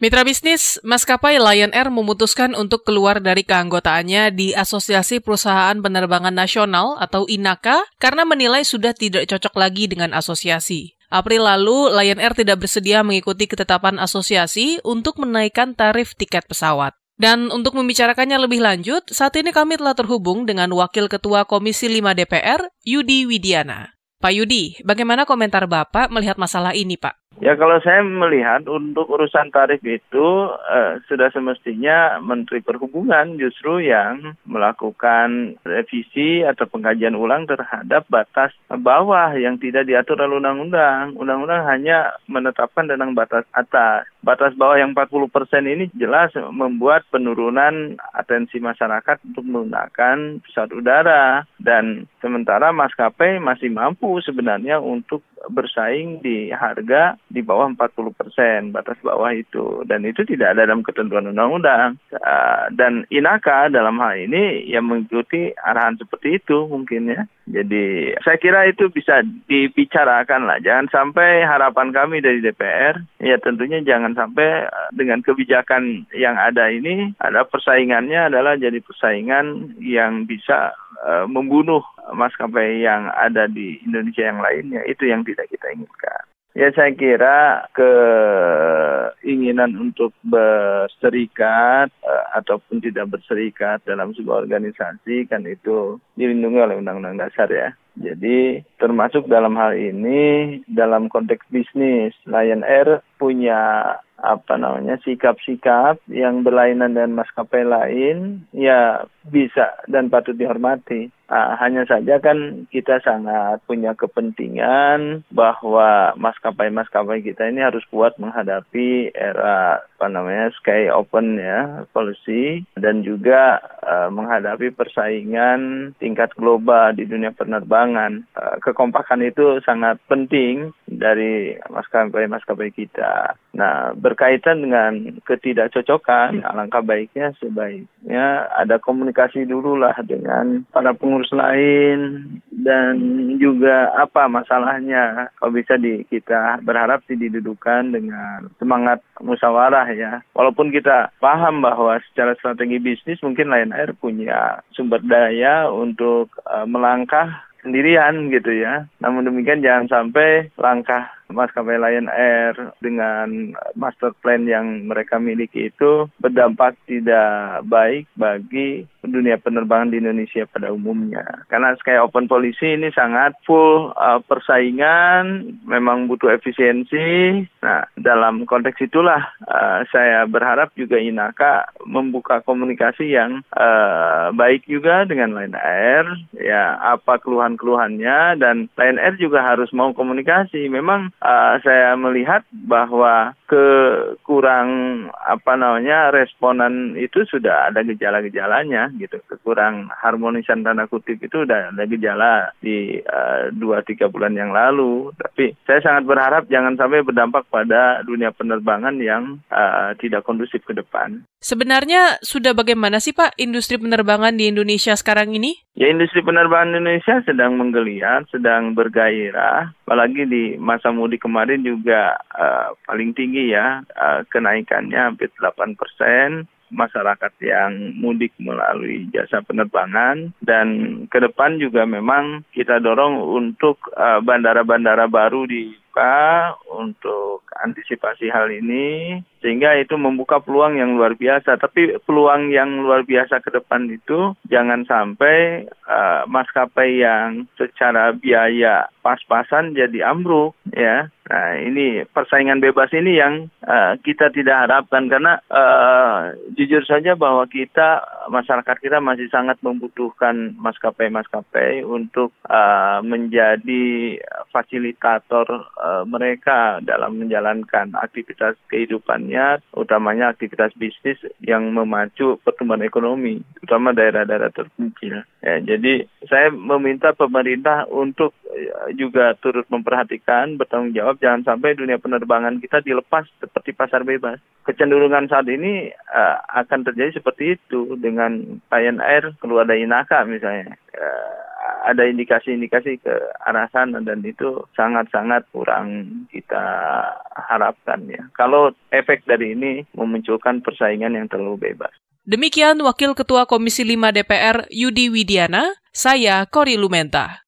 Mitra bisnis, maskapai Lion Air memutuskan untuk keluar dari keanggotaannya di Asosiasi Perusahaan Penerbangan Nasional atau INAKA karena menilai sudah tidak cocok lagi dengan asosiasi. April lalu, Lion Air tidak bersedia mengikuti ketetapan asosiasi untuk menaikkan tarif tiket pesawat. Dan untuk membicarakannya lebih lanjut, saat ini kami telah terhubung dengan Wakil Ketua Komisi 5 DPR, Yudi Widiana. Pak Yudi, bagaimana komentar Bapak melihat masalah ini, Pak? Ya kalau saya melihat untuk urusan tarif itu eh, sudah semestinya Menteri Perhubungan justru yang melakukan revisi atau pengkajian ulang terhadap batas bawah yang tidak diatur oleh undang-undang. Undang-undang hanya menetapkan tentang batas atas. Batas bawah yang 40% ini jelas membuat penurunan atensi masyarakat untuk menggunakan pesawat udara dan sementara maskapai masih mampu sebenarnya untuk bersaing di harga di bawah 40 persen batas bawah itu. Dan itu tidak ada dalam ketentuan undang-undang. Uh, dan Inaka dalam hal ini yang mengikuti arahan seperti itu mungkin ya. Jadi saya kira itu bisa dibicarakan lah. Jangan sampai harapan kami dari DPR ya tentunya jangan sampai uh, dengan kebijakan yang ada ini ada persaingannya adalah jadi persaingan yang bisa uh, membunuh maskapai yang ada di Indonesia yang lainnya itu yang tidak kita inginkan. Ya saya kira keinginan untuk berserikat uh, ataupun tidak berserikat dalam sebuah organisasi kan itu dilindungi oleh Undang-Undang Dasar ya. Jadi termasuk dalam hal ini dalam konteks bisnis Lion Air punya apa namanya sikap-sikap yang berlainan dengan maskapai lain ya bisa dan patut dihormati. Nah, hanya saja kan kita sangat punya kepentingan bahwa maskapai-maskapai kita ini harus kuat menghadapi era apa namanya sky open ya policy dan juga uh, menghadapi persaingan tingkat global di dunia penerbangan. Uh, kekompakan itu sangat penting dari maskapai-maskapai kita. Nah, berkaitan dengan ketidakcocokan, alangkah baiknya sebaiknya ada komunikasi dulu lah dengan para pengurus lain dan juga apa masalahnya. Kalau bisa di, kita berharap sih didudukan dengan semangat musyawarah ya. Walaupun kita paham bahwa secara strategi bisnis mungkin Lion Air punya sumber daya untuk uh, melangkah sendirian gitu ya. Namun demikian jangan sampai langkah maskapai Lion Air dengan master plan yang mereka miliki itu berdampak tidak baik bagi dunia penerbangan di Indonesia pada umumnya. Karena Sky Open Policy ini sangat full uh, persaingan, memang butuh efisiensi. Nah, dalam konteks itulah uh, saya berharap juga Inaka membuka komunikasi yang uh, baik juga dengan Lion Air, ya apa keluhan-keluhannya dan Lion Air juga harus mau komunikasi. Memang uh, saya melihat bahwa kekurang apa namanya responan itu sudah ada gejala-gejalanya gitu kekurang harmonisan tanda kutip itu udah ada gejala di uh, dua tiga bulan yang lalu tapi saya sangat berharap jangan sampai berdampak pada dunia penerbangan yang uh, tidak kondusif ke depan. Sebenarnya sudah bagaimana sih Pak industri penerbangan di Indonesia sekarang ini? Ya industri penerbangan Indonesia sedang menggeliat, sedang bergairah, apalagi di masa mudik kemarin juga uh, paling tinggi ya uh, kenaikannya hampir 8 persen. Masyarakat yang mudik melalui jasa penerbangan. Dan ke depan juga memang kita dorong untuk bandara-bandara uh, baru dibuka untuk antisipasi hal ini sehingga itu membuka peluang yang luar biasa. Tapi peluang yang luar biasa ke depan itu jangan sampai uh, maskapai yang secara biaya pas-pasan jadi ambruk ya. Nah ini persaingan bebas ini yang uh, kita tidak harapkan karena uh, jujur saja bahwa kita masyarakat kita masih sangat membutuhkan maskapai-maskapai untuk uh, menjadi fasilitator uh, mereka dalam menjalankan aktivitas kehidupan lainnya, utamanya aktivitas bisnis yang memacu pertumbuhan ekonomi, terutama daerah-daerah terpencil. Ya, jadi saya meminta pemerintah untuk juga turut memperhatikan, bertanggung jawab, jangan sampai dunia penerbangan kita dilepas seperti pasar bebas. Kecenderungan saat ini uh, akan terjadi seperti itu dengan Lion Air keluar dari Inaka misalnya. Uh, ada indikasi-indikasi ke arah sana dan itu sangat-sangat kurang kita harapkan ya. Kalau efek dari ini memunculkan persaingan yang terlalu bebas. Demikian Wakil Ketua Komisi 5 DPR Yudi Widiana, saya Kori Lumenta.